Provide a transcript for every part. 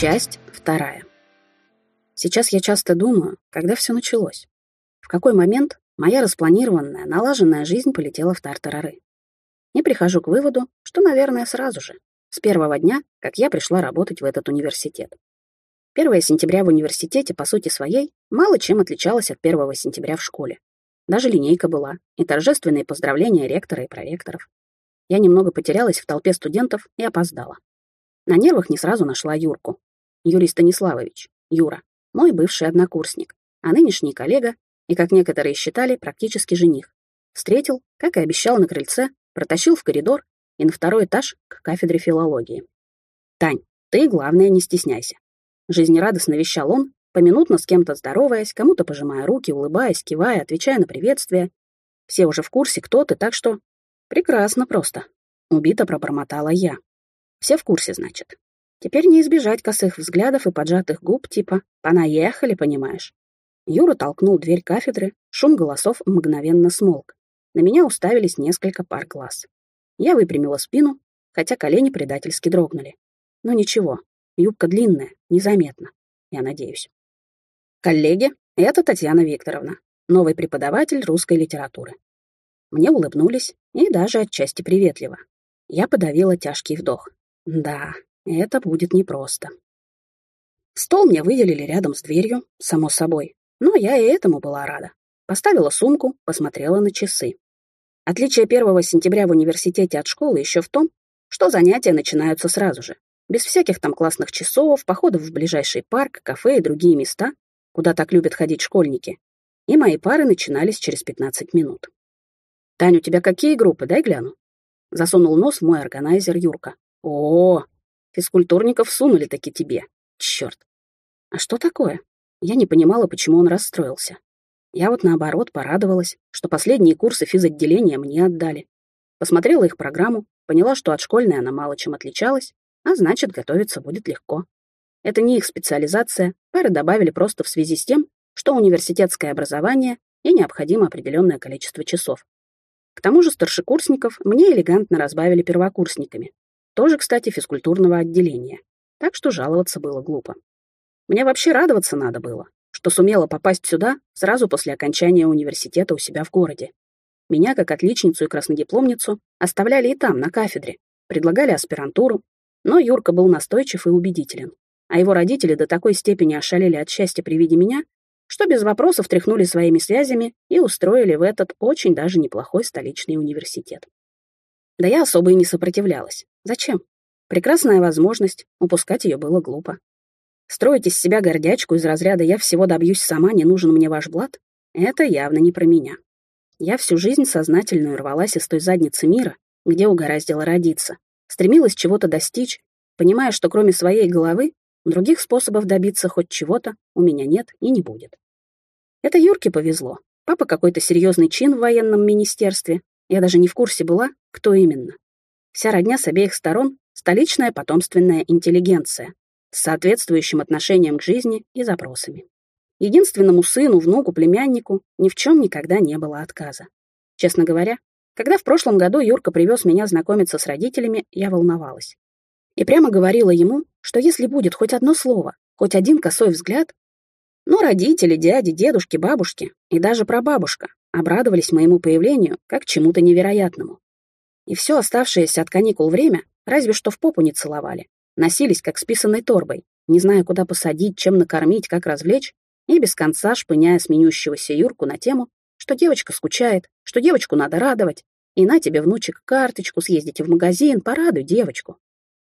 Часть вторая. Сейчас я часто думаю, когда все началось. В какой момент моя распланированная, налаженная жизнь полетела в тартарары. И прихожу к выводу, что, наверное, сразу же, с первого дня, как я пришла работать в этот университет. 1 сентября в университете, по сути своей, мало чем отличалось от 1 сентября в школе. Даже линейка была, и торжественные поздравления ректора и проректоров. Я немного потерялась в толпе студентов и опоздала. На нервах не сразу нашла Юрку. Юрий Станиславович, Юра, мой бывший однокурсник, а нынешний коллега и, как некоторые считали, практически жених. Встретил, как и обещал на крыльце, протащил в коридор и на второй этаж к кафедре филологии. «Тань, ты, главное, не стесняйся. Жизнерадостно вещал он, поминутно с кем-то здороваясь, кому-то пожимая руки, улыбаясь, кивая, отвечая на приветствие. Все уже в курсе, кто ты, так что... Прекрасно просто. Убито пробормотала я. Все в курсе, значит. Теперь не избежать косых взглядов и поджатых губ, типа «понаехали, понимаешь». Юра толкнул дверь кафедры, шум голосов мгновенно смолк. На меня уставились несколько пар глаз. Я выпрямила спину, хотя колени предательски дрогнули. Но ничего, Юбка длинная, незаметно, я надеюсь. Коллеги, это Татьяна Викторовна, новый преподаватель русской литературы. Мне улыбнулись и даже отчасти приветливо. Я подавила тяжкий вдох. Да, это будет непросто. Стол мне выделили рядом с дверью, само собой, но я и этому была рада. Поставила сумку, посмотрела на часы. Отличие 1 сентября в университете от школы еще в том, что занятия начинаются сразу же, без всяких там классных часов, походов в ближайший парк, кафе и другие места, куда так любят ходить школьники. И мои пары начинались через 15 минут. «Тань, у тебя какие группы? Дай гляну». Засунул нос в мой органайзер Юрка. «О, физкультурников сунули таки тебе. Черт. А что такое? Я не понимала, почему он расстроился. Я вот наоборот порадовалась, что последние курсы физотделения мне отдали. Посмотрела их программу, поняла, что от школьной она мало чем отличалась, а значит, готовиться будет легко. Это не их специализация, пары добавили просто в связи с тем, что университетское образование и необходимо определенное количество часов. К тому же старшекурсников мне элегантно разбавили первокурсниками, тоже, кстати, физкультурного отделения, так что жаловаться было глупо. Мне вообще радоваться надо было, что сумела попасть сюда сразу после окончания университета у себя в городе. Меня, как отличницу и краснодипломницу, оставляли и там, на кафедре, предлагали аспирантуру, но Юрка был настойчив и убедителен, а его родители до такой степени ошалели от счастья при виде меня, что без вопросов тряхнули своими связями и устроили в этот очень даже неплохой столичный университет. Да я особо и не сопротивлялась. Зачем? Прекрасная возможность, упускать ее было глупо. Строить из себя гордячку из разряда «я всего добьюсь сама, не нужен мне ваш блат» — это явно не про меня. Я всю жизнь сознательно рвалась из той задницы мира, где угораздило родиться, стремилась чего-то достичь, понимая, что кроме своей головы других способов добиться хоть чего-то у меня нет и не будет. Это Юрке повезло. Папа какой-то серьезный чин в военном министерстве. Я даже не в курсе была, кто именно. Вся родня с обеих сторон — столичная потомственная интеллигенция с соответствующим отношением к жизни и запросами. Единственному сыну, внуку, племяннику ни в чем никогда не было отказа. Честно говоря, когда в прошлом году Юрка привез меня знакомиться с родителями, я волновалась. И прямо говорила ему, что если будет хоть одно слово, хоть один косой взгляд, но родители, дяди, дедушки, бабушки и даже прабабушка обрадовались моему появлению как чему-то невероятному. И все оставшееся от каникул время разве что в попу не целовали, носились как с торбой, не зная, куда посадить, чем накормить, как развлечь, и без конца шпыняя сменющегося Юрку на тему, что девочка скучает, что девочку надо радовать, и на тебе, внучек, карточку, съездите в магазин, порадуй девочку.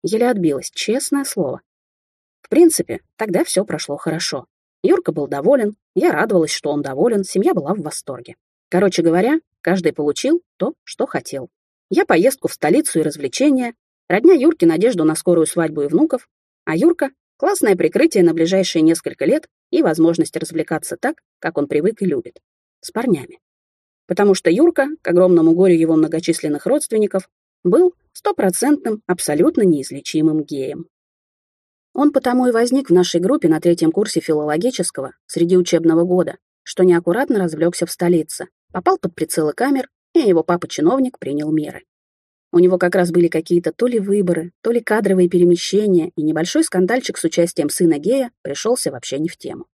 Еле отбилась, честное слово. В принципе, тогда все прошло хорошо. Юрка был доволен, я радовалась, что он доволен, семья была в восторге. Короче говоря, каждый получил то, что хотел. Я поездку в столицу и развлечения, родня Юрки надежду на скорую свадьбу и внуков, а Юрка — классное прикрытие на ближайшие несколько лет и возможность развлекаться так, как он привык и любит. С парнями потому что Юрка, к огромному горю его многочисленных родственников, был стопроцентным, абсолютно неизлечимым геем. Он потому и возник в нашей группе на третьем курсе филологического среди учебного года, что неаккуратно развлекся в столице, попал под прицелы камер, и его папа-чиновник принял меры. У него как раз были какие-то то ли выборы, то ли кадровые перемещения, и небольшой скандальчик с участием сына гея пришелся вообще не в тему.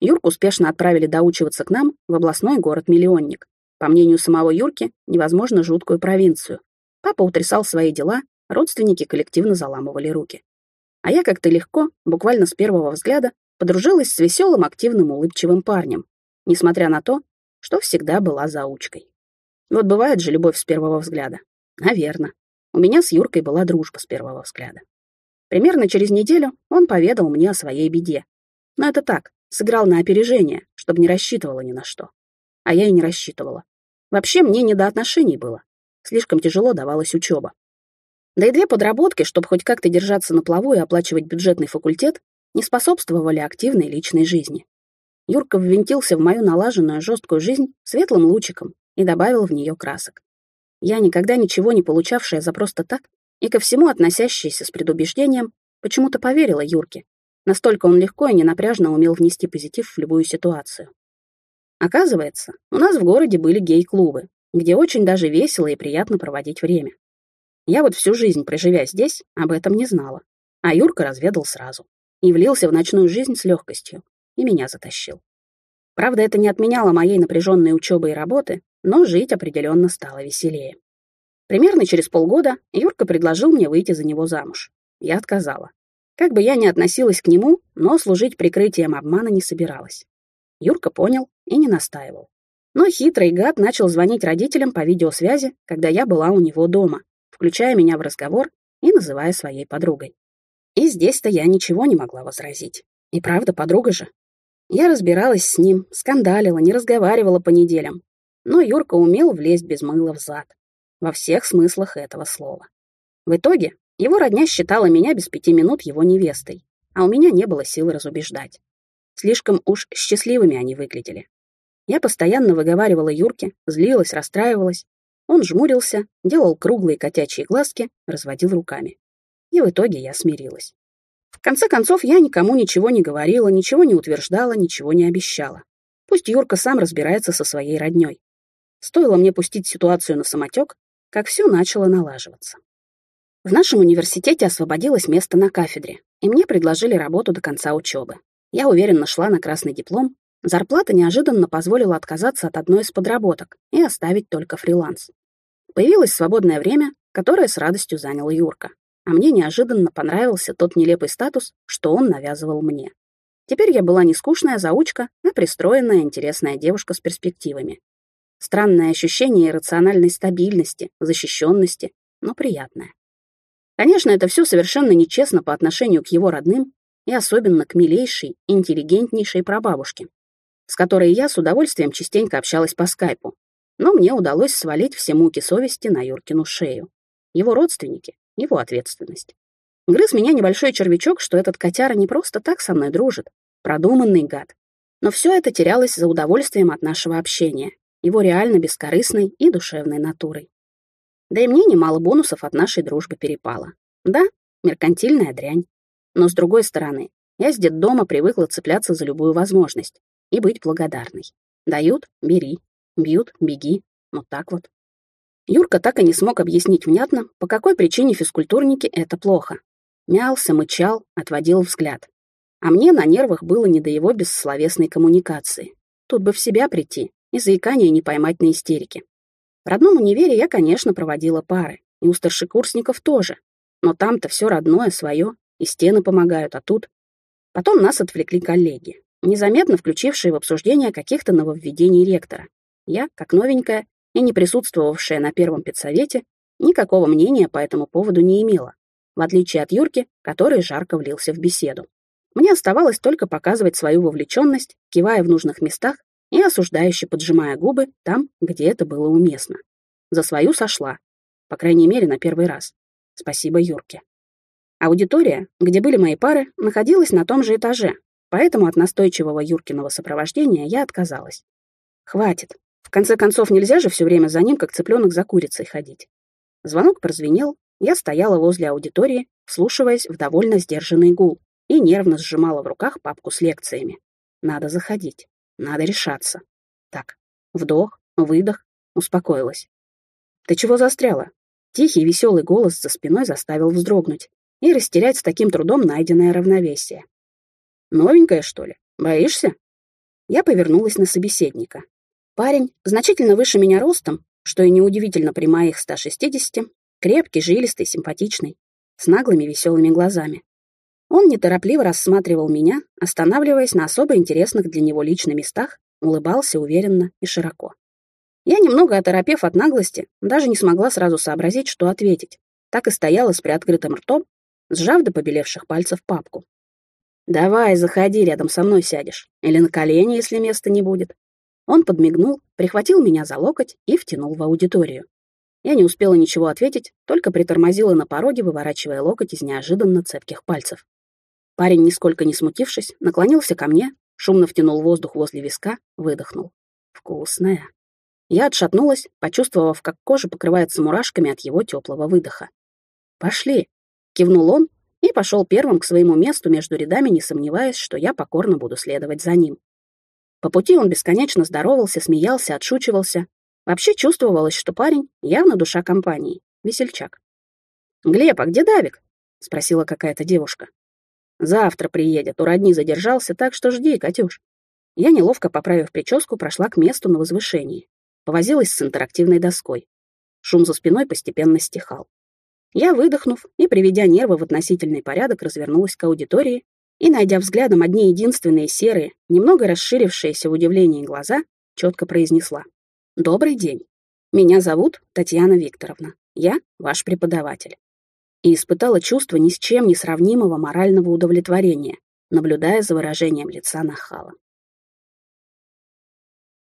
Юрку успешно отправили доучиваться к нам в областной город-миллионник. По мнению самого Юрки, невозможно жуткую провинцию. Папа утрясал свои дела, родственники коллективно заламывали руки. А я как-то легко, буквально с первого взгляда, подружилась с веселым, активным, улыбчивым парнем, несмотря на то, что всегда была заучкой. Вот бывает же любовь с первого взгляда. Наверно. У меня с Юркой была дружба с первого взгляда. Примерно через неделю он поведал мне о своей беде. Но это так, сыграл на опережение, чтобы не рассчитывала ни на что. А я и не рассчитывала. Вообще мне не до отношений было. Слишком тяжело давалась учеба. Да и две подработки, чтобы хоть как-то держаться на плаву и оплачивать бюджетный факультет, не способствовали активной личной жизни. Юрка ввинтился в мою налаженную жесткую жизнь светлым лучиком и добавил в нее красок. Я, никогда ничего не получавшая за просто так и ко всему относящаяся с предубеждением, почему-то поверила Юрке. Настолько он легко и ненапряжно умел внести позитив в любую ситуацию. Оказывается, у нас в городе были гей-клубы, где очень даже весело и приятно проводить время. Я вот всю жизнь, проживя здесь, об этом не знала. А Юрка разведал сразу. И влился в ночную жизнь с легкостью. И меня затащил. Правда, это не отменяло моей напряженной учебы и работы, но жить определенно стало веселее. Примерно через полгода Юрка предложил мне выйти за него замуж. Я отказала. Как бы я ни относилась к нему, но служить прикрытием обмана не собиралась. Юрка понял и не настаивал. Но хитрый гад начал звонить родителям по видеосвязи, когда я была у него дома, включая меня в разговор и называя своей подругой. И здесь-то я ничего не могла возразить. И правда, подруга же. Я разбиралась с ним, скандалила, не разговаривала по неделям, но Юрка умел влезть без мыла в зад. Во всех смыслах этого слова. В итоге его родня считала меня без пяти минут его невестой, а у меня не было сил разубеждать. Слишком уж счастливыми они выглядели. Я постоянно выговаривала Юрке, злилась, расстраивалась. Он жмурился, делал круглые котячьи глазки, разводил руками. И в итоге я смирилась. В конце концов, я никому ничего не говорила, ничего не утверждала, ничего не обещала. Пусть Юрка сам разбирается со своей роднёй. Стоило мне пустить ситуацию на самотек, как все начало налаживаться. В нашем университете освободилось место на кафедре, и мне предложили работу до конца учебы. Я уверенно шла на красный диплом, зарплата неожиданно позволила отказаться от одной из подработок и оставить только фриланс. Появилось свободное время, которое с радостью занял Юрка, а мне неожиданно понравился тот нелепый статус, что он навязывал мне. Теперь я была не скучная заучка, а пристроенная интересная девушка с перспективами, Странное ощущение иррациональной стабильности, защищенности, но приятное. Конечно, это все совершенно нечестно по отношению к его родным и особенно к милейшей, интеллигентнейшей прабабушке, с которой я с удовольствием частенько общалась по скайпу. Но мне удалось свалить все муки совести на Юркину шею. Его родственники, его ответственность. Грыз меня небольшой червячок, что этот котяра не просто так со мной дружит, продуманный гад. Но все это терялось за удовольствием от нашего общения, его реально бескорыстной и душевной натурой. Да и мне немало бонусов от нашей дружбы перепало. Да, меркантильная дрянь. Но с другой стороны, я с детдома привыкла цепляться за любую возможность и быть благодарной. Дают — бери, бьют — беги. Вот так вот. Юрка так и не смог объяснить внятно, по какой причине физкультурники — это плохо. Мялся, мычал, отводил взгляд. А мне на нервах было не до его бессловесной коммуникации. Тут бы в себя прийти, и заикания не поймать на истерике. В родном универе я, конечно, проводила пары, и у старшекурсников тоже, но там-то все родное, свое, и стены помогают, а тут... Потом нас отвлекли коллеги, незаметно включившие в обсуждение каких-то нововведений ректора. Я, как новенькая и не присутствовавшая на первом педсовете, никакого мнения по этому поводу не имела, в отличие от Юрки, который жарко влился в беседу. Мне оставалось только показывать свою вовлеченность, кивая в нужных местах и осуждающе поджимая губы там, где это было уместно. За свою сошла. По крайней мере, на первый раз. Спасибо Юрке. Аудитория, где были мои пары, находилась на том же этаже, поэтому от настойчивого Юркиного сопровождения я отказалась. Хватит. В конце концов, нельзя же все время за ним, как цыпленок за курицей, ходить. Звонок прозвенел, я стояла возле аудитории, вслушиваясь в довольно сдержанный гул, и нервно сжимала в руках папку с лекциями. Надо заходить. Надо решаться. Так, вдох, выдох, успокоилась. «Ты чего застряла?» Тихий веселый голос за спиной заставил вздрогнуть и растерять с таким трудом найденное равновесие. «Новенькая, что ли? Боишься?» Я повернулась на собеседника. Парень, значительно выше меня ростом, что и неудивительно при моих 160, крепкий, жилистый, симпатичный, с наглыми веселыми глазами. Он неторопливо рассматривал меня, останавливаясь на особо интересных для него лично местах, улыбался уверенно и широко. Я, немного оторопев от наглости, даже не смогла сразу сообразить, что ответить. Так и стояла с приоткрытым ртом, сжав до побелевших пальцев папку. «Давай, заходи, рядом со мной сядешь. Или на колени, если места не будет». Он подмигнул, прихватил меня за локоть и втянул в аудиторию. Я не успела ничего ответить, только притормозила на пороге, выворачивая локоть из неожиданно цепких пальцев. Парень, нисколько не смутившись, наклонился ко мне, шумно втянул воздух возле виска, выдохнул. «Вкусная». Я отшатнулась, почувствовав, как кожа покрывается мурашками от его теплого выдоха. «Пошли», — кивнул он и пошел первым к своему месту между рядами, не сомневаясь, что я покорно буду следовать за ним. По пути он бесконечно здоровался, смеялся, отшучивался. Вообще чувствовалось, что парень явно душа компании, весельчак. «Глеб, а где Давик?» — спросила какая-то девушка. «Завтра приедет, у родни задержался, так что жди, Катюш». Я, неловко поправив прическу, прошла к месту на возвышении. Повозилась с интерактивной доской. Шум за спиной постепенно стихал. Я, выдохнув и приведя нервы в относительный порядок, развернулась к аудитории и, найдя взглядом одни единственные серые, немного расширившиеся в удивлении глаза, четко произнесла. «Добрый день. Меня зовут Татьяна Викторовна. Я ваш преподаватель». И испытала чувство ни с чем не сравнимого морального удовлетворения, наблюдая за выражением лица нахала.